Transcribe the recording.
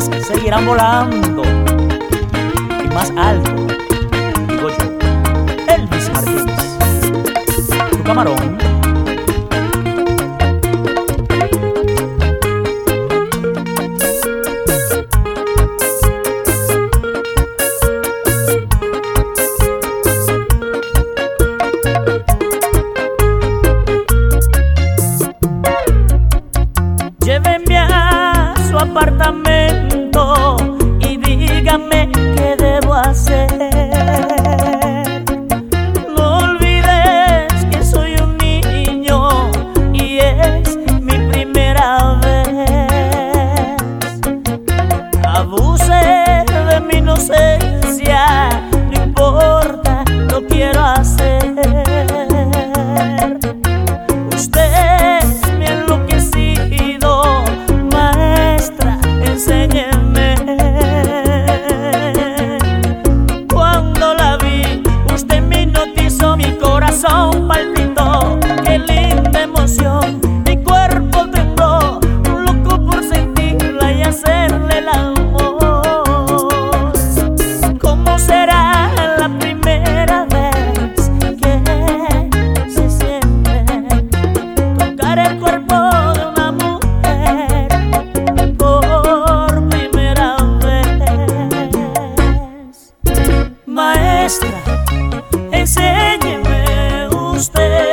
seguirán volando. Y más alto, digo yo, Elvis Martínez. Tu camarón usted.